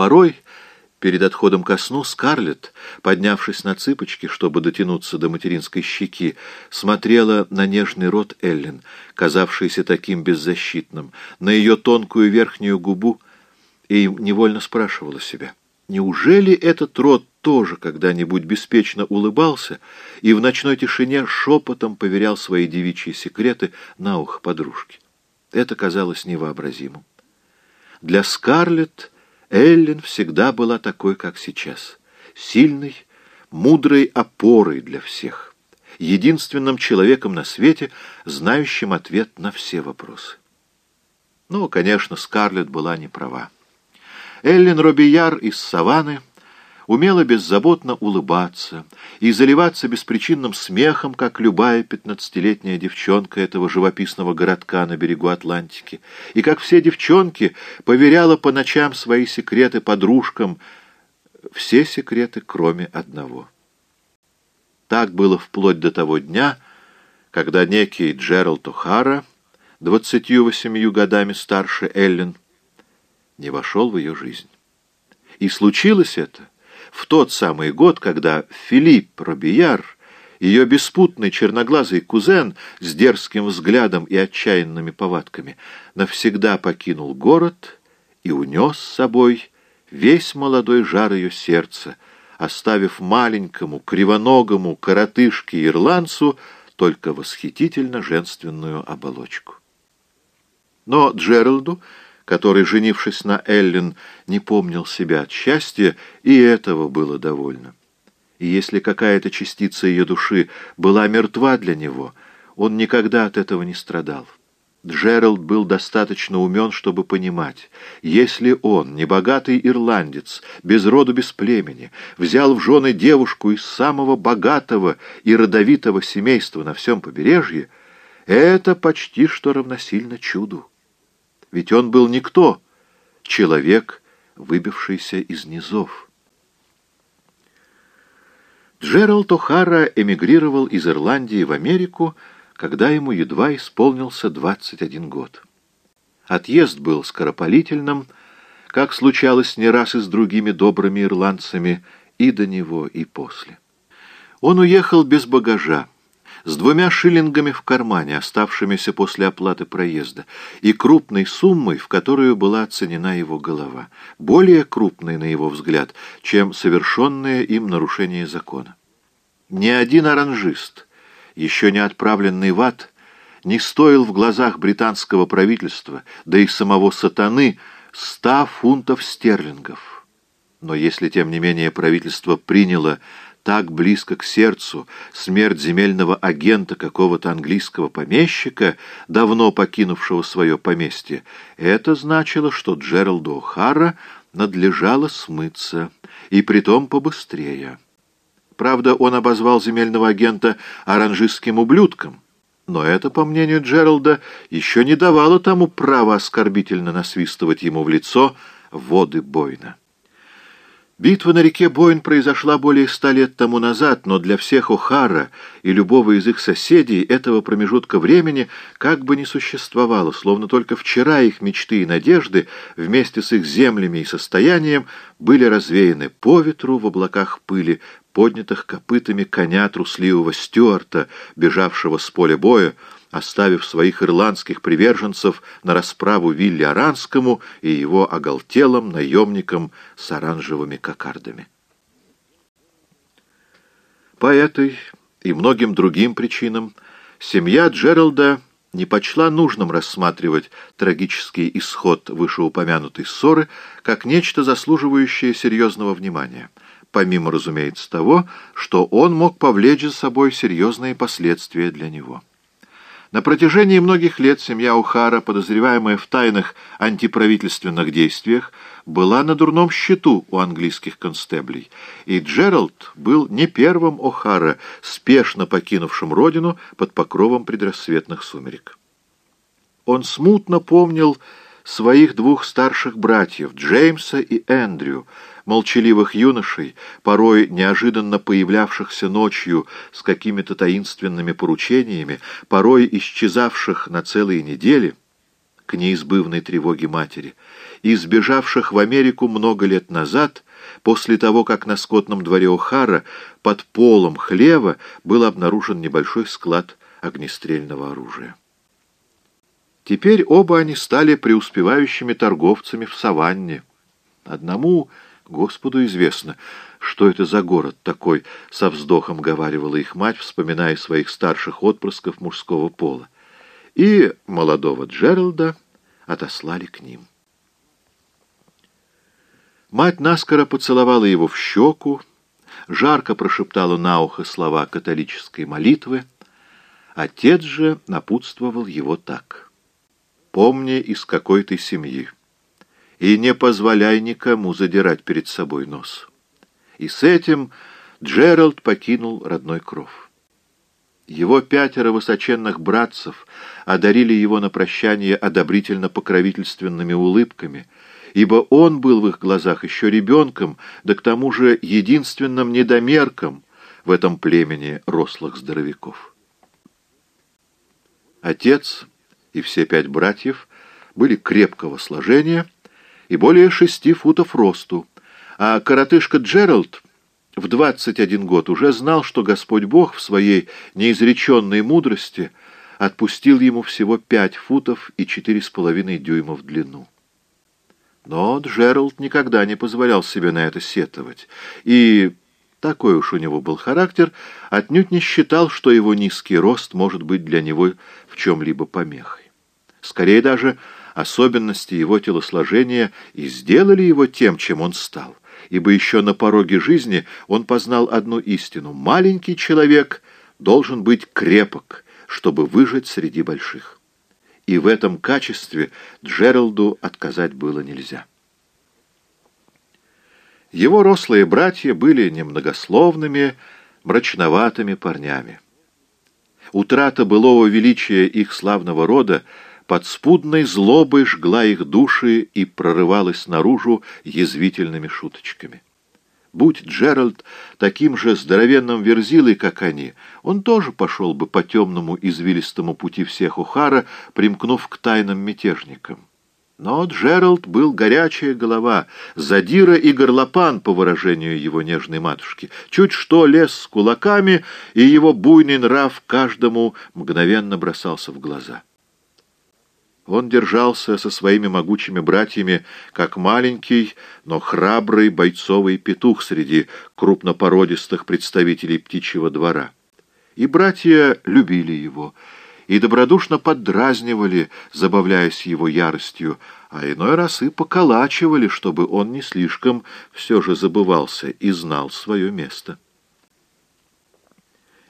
Порой, перед отходом ко сну, Скарлетт, поднявшись на цыпочки, чтобы дотянуться до материнской щеки, смотрела на нежный рот Эллен, казавшийся таким беззащитным, на ее тонкую верхнюю губу, и невольно спрашивала себя, неужели этот рот тоже когда-нибудь беспечно улыбался и в ночной тишине шепотом поверял свои девичьи секреты на ухо подружки? Это казалось невообразимым. Для Скарлетт Эллен всегда была такой, как сейчас, сильной, мудрой опорой для всех, единственным человеком на свете, знающим ответ на все вопросы. Ну, конечно, Скарлетт была не права. Эллен Робияр из Саванны умела беззаботно улыбаться и заливаться беспричинным смехом, как любая пятнадцатилетняя девчонка этого живописного городка на берегу Атлантики, и, как все девчонки, поверяла по ночам свои секреты подружкам, все секреты, кроме одного. Так было вплоть до того дня, когда некий Джеральд О'Хара, двадцатью восемью годами старше Эллен, не вошел в ее жизнь. И случилось это в тот самый год, когда Филипп Робияр, ее беспутный черноглазый кузен с дерзким взглядом и отчаянными повадками, навсегда покинул город и унес с собой весь молодой жар ее сердца, оставив маленькому, кривоногому коротышке-ирландцу только восхитительно женственную оболочку. Но Джералду который, женившись на Эллен, не помнил себя от счастья, и этого было довольно. И если какая-то частица ее души была мертва для него, он никогда от этого не страдал. Джеральд был достаточно умен, чтобы понимать, если он, небогатый ирландец, без роду, без племени, взял в жены девушку из самого богатого и родовитого семейства на всем побережье, это почти что равносильно чуду ведь он был никто, человек, выбившийся из низов. Джеральд О'Хара эмигрировал из Ирландии в Америку, когда ему едва исполнился 21 год. Отъезд был скоропалительным, как случалось не раз и с другими добрыми ирландцами, и до него, и после. Он уехал без багажа, с двумя шиллингами в кармане, оставшимися после оплаты проезда, и крупной суммой, в которую была оценена его голова, более крупной, на его взгляд, чем совершенное им нарушение закона. Ни один оранжист, еще не отправленный в ад, не стоил в глазах британского правительства, да и самого сатаны, ста фунтов стерлингов. Но если, тем не менее, правительство приняло так близко к сердцу смерть земельного агента какого-то английского помещика, давно покинувшего свое поместье, это значило, что Джералду О'Хара надлежало смыться, и притом побыстрее. Правда, он обозвал земельного агента оранжистским ублюдком, но это, по мнению Джералда, еще не давало тому права оскорбительно насвистывать ему в лицо воды Бойна. Битва на реке Бойн произошла более ста лет тому назад, но для всех О'Хара и любого из их соседей этого промежутка времени как бы не существовало, словно только вчера их мечты и надежды вместе с их землями и состоянием были развеяны по ветру в облаках пыли, поднятых копытами коня трусливого Стюарта, бежавшего с поля боя, оставив своих ирландских приверженцев на расправу Вилли Аранскому и его оголтелым наемникам с оранжевыми кокардами. По этой и многим другим причинам семья Джералда не почла нужным рассматривать трагический исход вышеупомянутой ссоры как нечто заслуживающее серьезного внимания, помимо, разумеется, того, что он мог повлечь за собой серьезные последствия для него. На протяжении многих лет семья Ухара, подозреваемая в тайных антиправительственных действиях, была на дурном счету у английских констеблей, и Джеральд был не первым О'Хара, спешно покинувшим родину под покровом предрассветных сумерек. Он смутно помнил своих двух старших братьев, Джеймса и Эндрю, молчаливых юношей, порой неожиданно появлявшихся ночью с какими-то таинственными поручениями, порой исчезавших на целые недели, к неизбывной тревоге матери, и сбежавших в Америку много лет назад, после того, как на скотном дворе О'Хара под полом хлева был обнаружен небольшой склад огнестрельного оружия. Теперь оба они стали преуспевающими торговцами в саванне. Одному Господу известно, что это за город такой, со вздохом говаривала их мать, вспоминая своих старших отпрысков мужского пола. И молодого Джералда отослали к ним. Мать наскоро поцеловала его в щеку, жарко прошептала на ухо слова католической молитвы. Отец же напутствовал его так. «Помни, из какой ты семьи, и не позволяй никому задирать перед собой нос». И с этим Джеральд покинул родной кров. Его пятеро высоченных братцев одарили его на прощание одобрительно-покровительственными улыбками — ибо он был в их глазах еще ребенком, да к тому же единственным недомерком в этом племени рослых здоровяков. Отец и все пять братьев были крепкого сложения и более шести футов росту, а коротышка Джеральд в двадцать один год уже знал, что Господь Бог в своей неизреченной мудрости отпустил ему всего пять футов и четыре с половиной дюйма в длину. Но Джеральд никогда не позволял себе на это сетовать, и, такой уж у него был характер, отнюдь не считал, что его низкий рост может быть для него в чем-либо помехой. Скорее даже особенности его телосложения и сделали его тем, чем он стал, ибо еще на пороге жизни он познал одну истину — маленький человек должен быть крепок, чтобы выжить среди больших и в этом качестве Джералду отказать было нельзя. Его рослые братья были немногословными, мрачноватыми парнями. Утрата былого величия их славного рода подспудной злобой жгла их души и прорывалась наружу язвительными шуточками. Будь Джеральд таким же здоровенным верзилой, как они, он тоже пошел бы по темному извилистому пути всех Ухара, примкнув к тайным мятежникам. Но Джеральд был горячая голова, задира и горлопан, по выражению его нежной матушки. Чуть что лез с кулаками, и его буйный нрав каждому мгновенно бросался в глаза. Он держался со своими могучими братьями, как маленький, но храбрый бойцовый петух среди крупнопородистых представителей птичьего двора. И братья любили его, и добродушно поддразнивали, забавляясь его яростью, а иной раз и поколачивали, чтобы он не слишком все же забывался и знал свое место.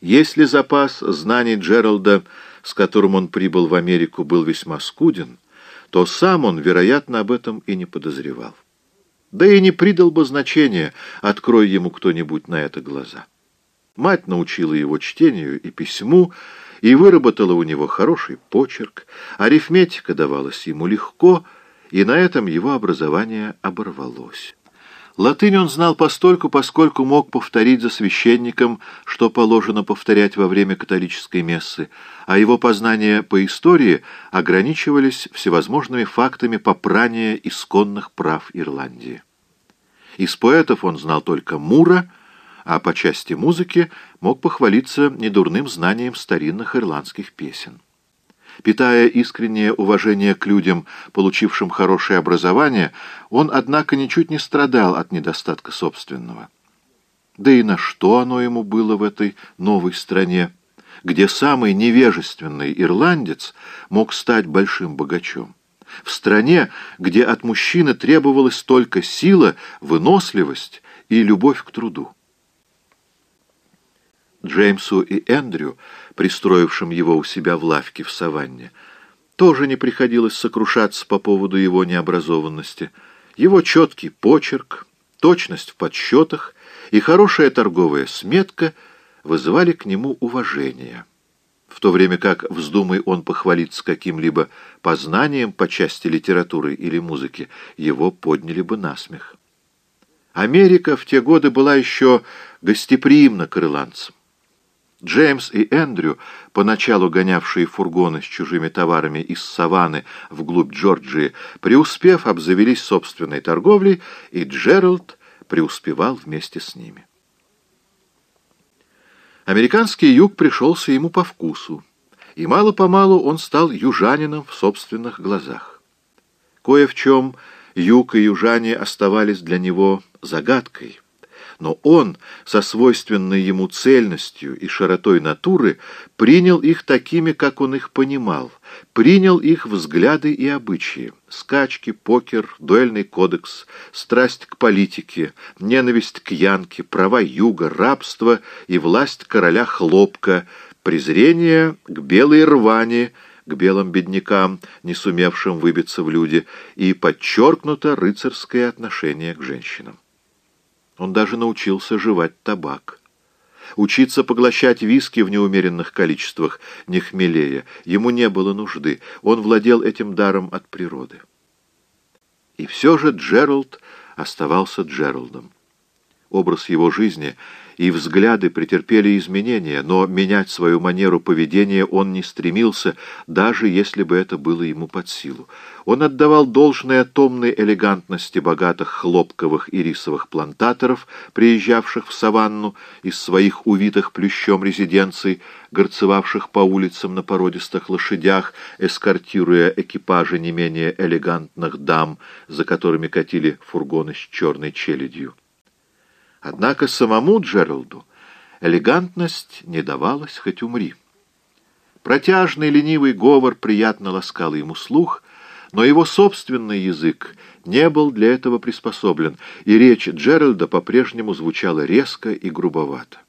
Если запас знаний Джералда с которым он прибыл в Америку, был весьма скуден, то сам он, вероятно, об этом и не подозревал. Да и не придал бы значения, открой ему кто-нибудь на это глаза. Мать научила его чтению и письму, и выработала у него хороший почерк, арифметика давалась ему легко, и на этом его образование оборвалось. Латынь он знал постольку, поскольку мог повторить за священником, что положено повторять во время католической мессы, а его познания по истории ограничивались всевозможными фактами попрания исконных прав Ирландии. Из поэтов он знал только Мура, а по части музыки мог похвалиться недурным знанием старинных ирландских песен. Питая искреннее уважение к людям, получившим хорошее образование, он, однако, ничуть не страдал от недостатка собственного. Да и на что оно ему было в этой новой стране, где самый невежественный ирландец мог стать большим богачом? В стране, где от мужчины требовалась только сила, выносливость и любовь к труду. Джеймсу и Эндрю, пристроившим его у себя в лавке в саванне, тоже не приходилось сокрушаться по поводу его необразованности. Его четкий почерк, точность в подсчетах и хорошая торговая сметка вызывали к нему уважение. В то время как, вздумай он похвалиться каким-либо познанием по части литературы или музыки, его подняли бы на смех. Америка в те годы была еще гостеприимна к ирландцам. Джеймс и Эндрю, поначалу гонявшие фургоны с чужими товарами из саванны вглубь Джорджии, преуспев, обзавелись собственной торговлей, и Джеральд преуспевал вместе с ними. Американский юг пришелся ему по вкусу, и мало-помалу он стал южанином в собственных глазах. Кое в чем юг и южане оставались для него загадкой — но он, со свойственной ему цельностью и широтой натуры, принял их такими, как он их понимал, принял их взгляды и обычаи, скачки, покер, дуэльный кодекс, страсть к политике, ненависть к янке, права юга, рабство и власть короля хлопка, презрение к белой рвани, к белым беднякам, не сумевшим выбиться в люди, и подчеркнуто рыцарское отношение к женщинам. Он даже научился жевать табак. Учиться поглощать виски в неумеренных количествах, не хмелея, ему не было нужды. Он владел этим даром от природы. И все же Джеральд оставался Джеральдом. Образ его жизни и взгляды претерпели изменения, но менять свою манеру поведения он не стремился, даже если бы это было ему под силу. Он отдавал должное томной элегантности богатых хлопковых и рисовых плантаторов, приезжавших в саванну из своих увитых плющом резиденций, горцевавших по улицам на породистых лошадях, эскортируя экипажи не менее элегантных дам, за которыми катили фургоны с черной челядью. Однако самому Джералду элегантность не давалась, хоть умри. Протяжный ленивый говор приятно ласкал ему слух, но его собственный язык не был для этого приспособлен, и речь Джеральда по-прежнему звучала резко и грубовато.